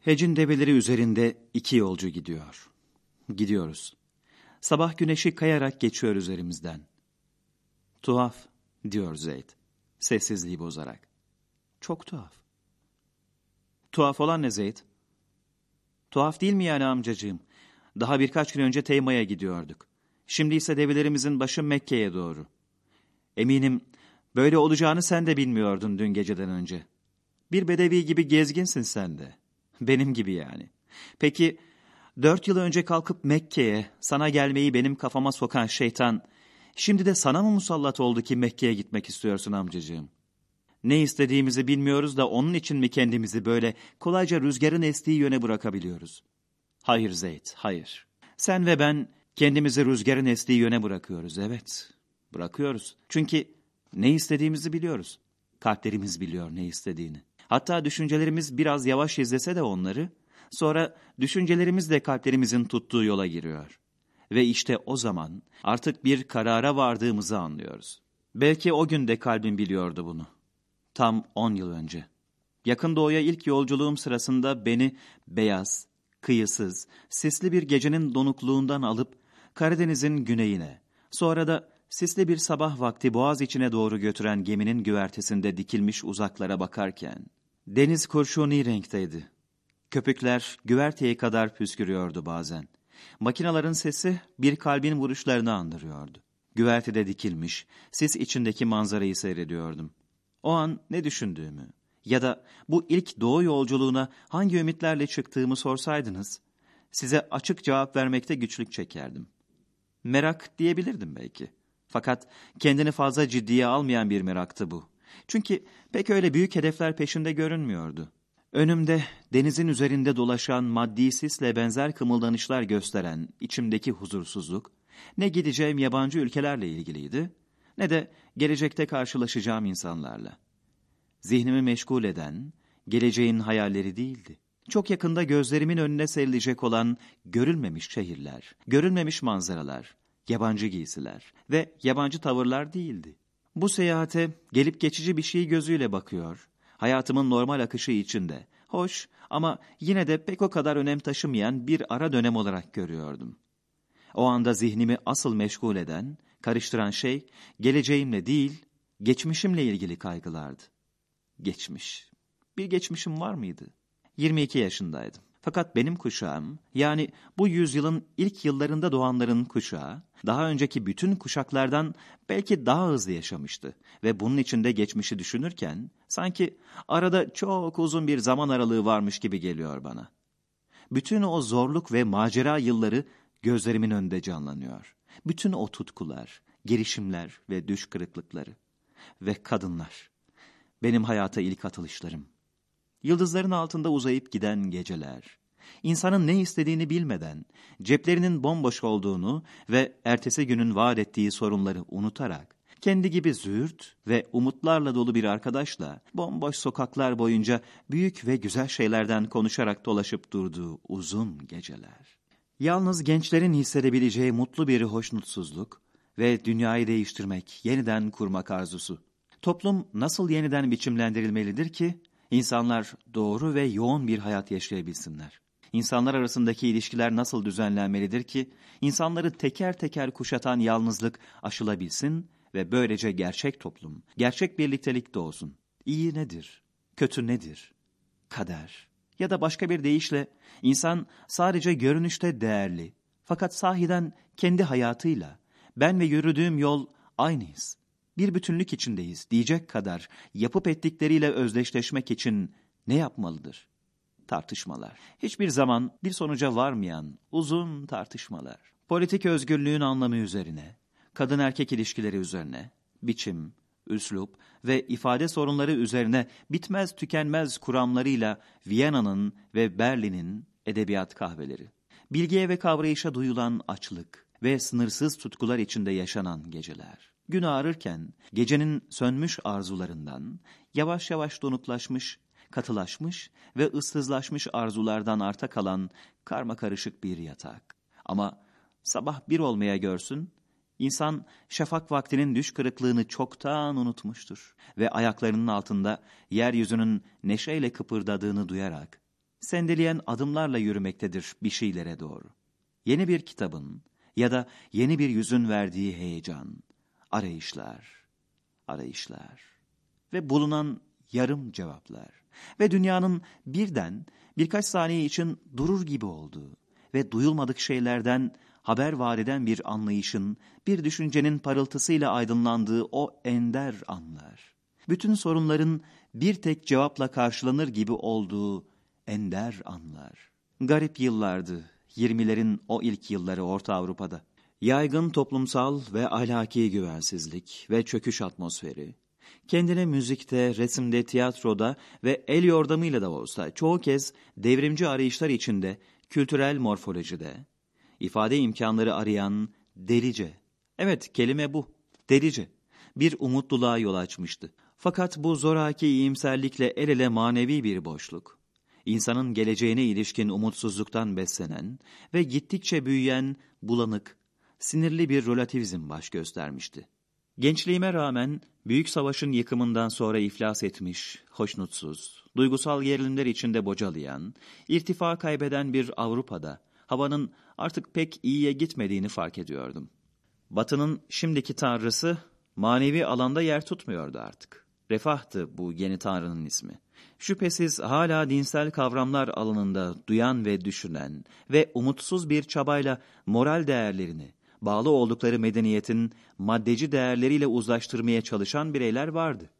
Hecin develeri üzerinde iki yolcu gidiyor. Gidiyoruz. Sabah güneşi kayarak geçiyor üzerimizden. Tuhaf, diyor Zeyd, sessizliği bozarak. Çok tuhaf. Tuhaf olan ne Zeyd? Tuhaf değil mi yani amcacığım? Daha birkaç gün önce Teyma'ya gidiyorduk. Şimdi ise develerimizin başı Mekke'ye doğru. Eminim böyle olacağını sen de bilmiyordun dün geceden önce. Bir bedevi gibi gezginsin sen de. Benim gibi yani. Peki dört yıl önce kalkıp Mekke'ye sana gelmeyi benim kafama sokan şeytan şimdi de sana mı musallat oldu ki Mekke'ye gitmek istiyorsun amcacığım? Ne istediğimizi bilmiyoruz da onun için mi kendimizi böyle kolayca rüzgarın estiği yöne bırakabiliyoruz? Hayır Zeyd, hayır. Sen ve ben kendimizi rüzgarın estiği yöne bırakıyoruz, evet. Bırakıyoruz. Çünkü ne istediğimizi biliyoruz. Kalplerimiz biliyor ne istediğini. Hatta düşüncelerimiz biraz yavaş izlese de onları, sonra düşüncelerimiz de kalplerimizin tuttuğu yola giriyor. Ve işte o zaman artık bir karara vardığımızı anlıyoruz. Belki o gün de kalbim biliyordu bunu. Tam on yıl önce. Yakın doğuya ilk yolculuğum sırasında beni beyaz, kıyısız, sisli bir gecenin donukluğundan alıp Karadeniz'in güneyine, sonra da sisli bir sabah vakti boğaz içine doğru götüren geminin güvertesinde dikilmiş uzaklara bakarken, deniz kurşuni renkteydi. Köpükler güverteye kadar püskürüyordu bazen. Makinaların sesi bir kalbin vuruşlarını andırıyordu. Güvertede dikilmiş, sis içindeki manzarayı seyrediyordum. O an ne düşündüğümü ya da bu ilk doğu yolculuğuna hangi ümitlerle çıktığımı sorsaydınız, size açık cevap vermekte güçlük çekerdim. Merak diyebilirdim belki. Fakat kendini fazla ciddiye almayan bir meraktı bu. Çünkü pek öyle büyük hedefler peşinde görünmüyordu. Önümde denizin üzerinde dolaşan maddi sisle benzer kımıldanışlar gösteren içimdeki huzursuzluk, ne gideceğim yabancı ülkelerle ilgiliydi, ne de gelecekte karşılaşacağım insanlarla. Zihnimi meşgul eden, geleceğin hayalleri değildi. Çok yakında gözlerimin önüne serilecek olan görülmemiş şehirler, görülmemiş manzaralar, yabancı giysiler ve yabancı tavırlar değildi. Bu seyahate gelip geçici bir şey gözüyle bakıyor, hayatımın normal akışı içinde, hoş ama yine de pek o kadar önem taşımayan bir ara dönem olarak görüyordum. O anda zihnimi asıl meşgul eden, karıştıran şey geleceğimle değil, geçmişimle ilgili kaygılardı. Geçmiş. Bir geçmişim var mıydı? 22 yaşındaydım. Fakat benim kuşağım, yani bu yüzyılın ilk yıllarında doğanların kuşağı, daha önceki bütün kuşaklardan belki daha hızlı yaşamıştı. Ve bunun içinde geçmişi düşünürken, sanki arada çok uzun bir zaman aralığı varmış gibi geliyor bana. Bütün o zorluk ve macera yılları gözlerimin önünde canlanıyor. Bütün o tutkular, girişimler ve düş kırıklıkları. Ve kadınlar. Benim hayata ilk atılışlarım. Yıldızların altında uzayıp giden geceler. İnsanın ne istediğini bilmeden, ceplerinin bomboş olduğunu ve ertesi günün vaat ettiği sorunları unutarak, kendi gibi züğürt ve umutlarla dolu bir arkadaşla bomboş sokaklar boyunca büyük ve güzel şeylerden konuşarak dolaşıp durduğu uzun geceler. Yalnız gençlerin hissedebileceği mutlu bir hoşnutsuzluk ve dünyayı değiştirmek, yeniden kurmak arzusu. Toplum nasıl yeniden biçimlendirilmelidir ki insanlar doğru ve yoğun bir hayat yaşayabilsinler? İnsanlar arasındaki ilişkiler nasıl düzenlenmelidir ki insanları teker teker kuşatan yalnızlık aşılabilsin ve böylece gerçek toplum, gerçek birliktelik doğsun? İyi nedir? Kötü nedir? Kader. Ya da başka bir deyişle insan sadece görünüşte değerli fakat sahiden kendi hayatıyla ben ve yürüdüğüm yol aynıyız bir bütünlük içindeyiz diyecek kadar yapıp ettikleriyle özdeşleşmek için ne yapmalıdır? Tartışmalar. Hiçbir zaman bir sonuca varmayan uzun tartışmalar. Politik özgürlüğün anlamı üzerine, kadın erkek ilişkileri üzerine, biçim, üslup ve ifade sorunları üzerine bitmez tükenmez kuramlarıyla Viyana'nın ve Berlin'in edebiyat kahveleri. Bilgiye ve kavrayışa duyulan açlık ve sınırsız tutkular içinde yaşanan geceler. Gün ağrırken gecenin sönmüş arzularından, yavaş yavaş donuklaşmış, katılaşmış ve ıssızlaşmış arzulardan arta kalan karma karışık bir yatak. Ama sabah bir olmaya görsün, insan şafak vaktinin düş kırıklığını çoktan unutmuştur ve ayaklarının altında yeryüzünün neşeyle kıpırdadığını duyarak sendeleyen adımlarla yürümektedir bir şeylere doğru. Yeni bir kitabın ya da yeni bir yüzün verdiği heyecan, arayışlar, arayışlar ve bulunan yarım cevaplar ve dünyanın birden birkaç saniye için durur gibi olduğu ve duyulmadık şeylerden haber vaat eden bir anlayışın, bir düşüncenin parıltısıyla aydınlandığı o ender anlar. Bütün sorunların bir tek cevapla karşılanır gibi olduğu ender anlar. Garip yıllardı, 20'lerin o ilk yılları Orta Avrupa'da. Yaygın toplumsal ve ahlaki güvensizlik ve çöküş atmosferi, kendine müzikte, resimde, tiyatroda ve el yordamıyla da olsa çoğu kez devrimci arayışlar içinde kültürel morfolojide, ifade imkanları arayan delice, evet kelime bu, delice, bir umutluluğa yol açmıştı. Fakat bu zoraki iyimserlikle el ele manevi bir boşluk, insanın geleceğine ilişkin umutsuzluktan beslenen ve gittikçe büyüyen bulanık, sinirli bir relativizm baş göstermişti. Gençliğime rağmen büyük savaşın yıkımından sonra iflas etmiş, hoşnutsuz, duygusal gerilimler içinde bocalayan, irtifa kaybeden bir Avrupa'da havanın artık pek iyiye gitmediğini fark ediyordum. Batı'nın şimdiki tanrısı manevi alanda yer tutmuyordu artık. Refahtı bu yeni tanrının ismi. Şüphesiz hala dinsel kavramlar alanında duyan ve düşünen ve umutsuz bir çabayla moral değerlerini, bağlı oldukları medeniyetin maddeci değerleriyle uzlaştırmaya çalışan bireyler vardı.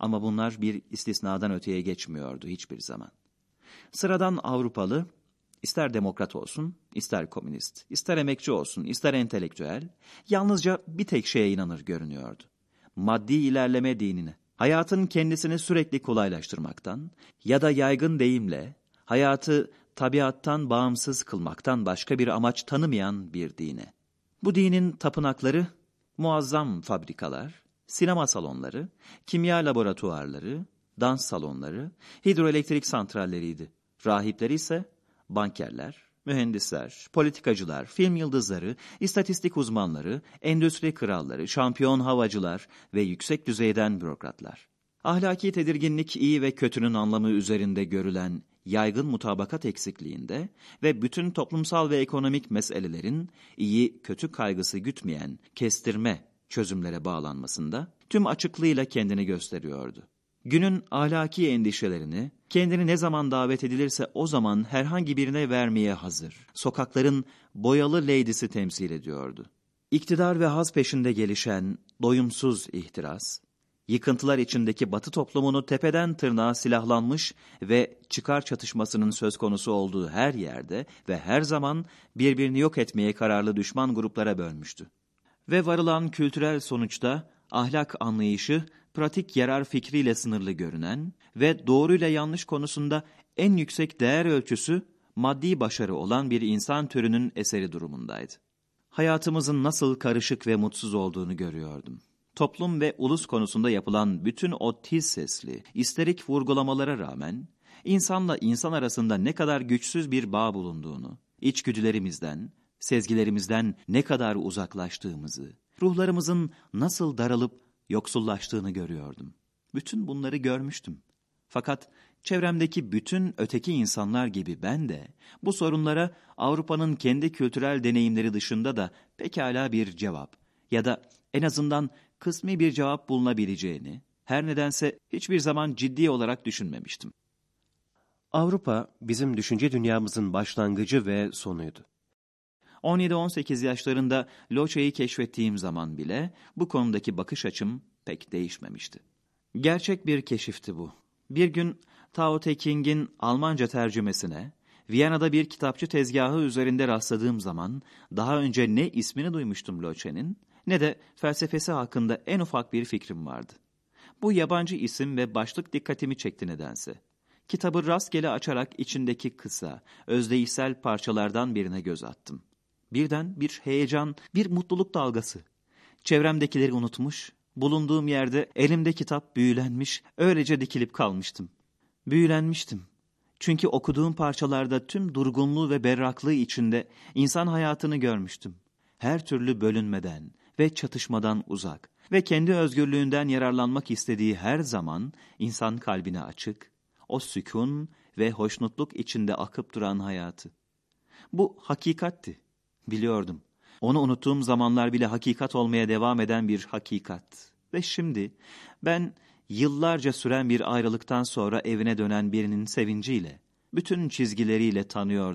Ama bunlar bir istisnadan öteye geçmiyordu hiçbir zaman. Sıradan Avrupalı, ister demokrat olsun, ister komünist, ister emekçi olsun, ister entelektüel, yalnızca bir tek şeye inanır görünüyordu. Maddi ilerleme dinine, hayatın kendisini sürekli kolaylaştırmaktan ya da yaygın deyimle hayatı tabiattan bağımsız kılmaktan başka bir amaç tanımayan bir dine. Bu dinin tapınakları muazzam fabrikalar, sinema salonları, kimya laboratuvarları, dans salonları, hidroelektrik santralleriydi. Rahipleri ise bankerler, mühendisler, politikacılar, film yıldızları, istatistik uzmanları, endüstri kralları, şampiyon havacılar ve yüksek düzeyden bürokratlar. Ahlaki tedirginlik iyi ve kötünün anlamı üzerinde görülen yaygın mutabakat eksikliğinde ve bütün toplumsal ve ekonomik meselelerin iyi kötü kaygısı gütmeyen kestirme çözümlere bağlanmasında tüm açıklığıyla kendini gösteriyordu. Günün ahlaki endişelerini kendini ne zaman davet edilirse o zaman herhangi birine vermeye hazır. Sokakların boyalı lady'si temsil ediyordu. İktidar ve haz peşinde gelişen doyumsuz ihtiras, yıkıntılar içindeki batı toplumunu tepeden tırnağa silahlanmış ve çıkar çatışmasının söz konusu olduğu her yerde ve her zaman birbirini yok etmeye kararlı düşman gruplara bölmüştü. Ve varılan kültürel sonuçta ahlak anlayışı pratik yarar fikriyle sınırlı görünen ve doğruyla yanlış konusunda en yüksek değer ölçüsü maddi başarı olan bir insan türünün eseri durumundaydı. Hayatımızın nasıl karışık ve mutsuz olduğunu görüyordum. Toplum ve ulus konusunda yapılan bütün o tiz sesli, isterik vurgulamalara rağmen, insanla insan arasında ne kadar güçsüz bir bağ bulunduğunu, içgüdülerimizden, sezgilerimizden ne kadar uzaklaştığımızı, ruhlarımızın nasıl daralıp yoksullaştığını görüyordum. Bütün bunları görmüştüm. Fakat çevremdeki bütün öteki insanlar gibi ben de bu sorunlara Avrupa'nın kendi kültürel deneyimleri dışında da pekala bir cevap ya da en azından kısmi bir cevap bulunabileceğini her nedense hiçbir zaman ciddi olarak düşünmemiştim. Avrupa bizim düşünce dünyamızın başlangıcı ve sonuydu. 17-18 yaşlarında Loça'yı keşfettiğim zaman bile bu konudaki bakış açım pek değişmemişti. Gerçek bir keşifti bu. Bir gün Tao Te Ching'in Almanca tercümesine, Viyana'da bir kitapçı tezgahı üzerinde rastladığım zaman daha önce ne ismini duymuştum Loçe'nin ne de felsefesi hakkında en ufak bir fikrim vardı. Bu yabancı isim ve başlık dikkatimi çekti nedense. Kitabı rastgele açarak içindeki kısa, özdeyişsel parçalardan birine göz attım. Birden bir heyecan, bir mutluluk dalgası. Çevremdekileri unutmuş, bulunduğum yerde elimde kitap büyülenmiş, öylece dikilip kalmıştım. Büyülenmiştim. Çünkü okuduğum parçalarda tüm durgunluğu ve berraklığı içinde insan hayatını görmüştüm. Her türlü bölünmeden ve çatışmadan uzak ve kendi özgürlüğünden yararlanmak istediği her zaman insan kalbine açık, O sükun ve hoşnutluk içinde akıp duran hayatı. Bu hakikatti. Biliyordum. Onu unuttuğum zamanlar bile hakikat olmaya devam eden bir hakikat. Ve şimdi ben yıllarca süren bir ayrılıktan sonra evine dönen birinin sevinciyle, bütün çizgileriyle tanıyordum.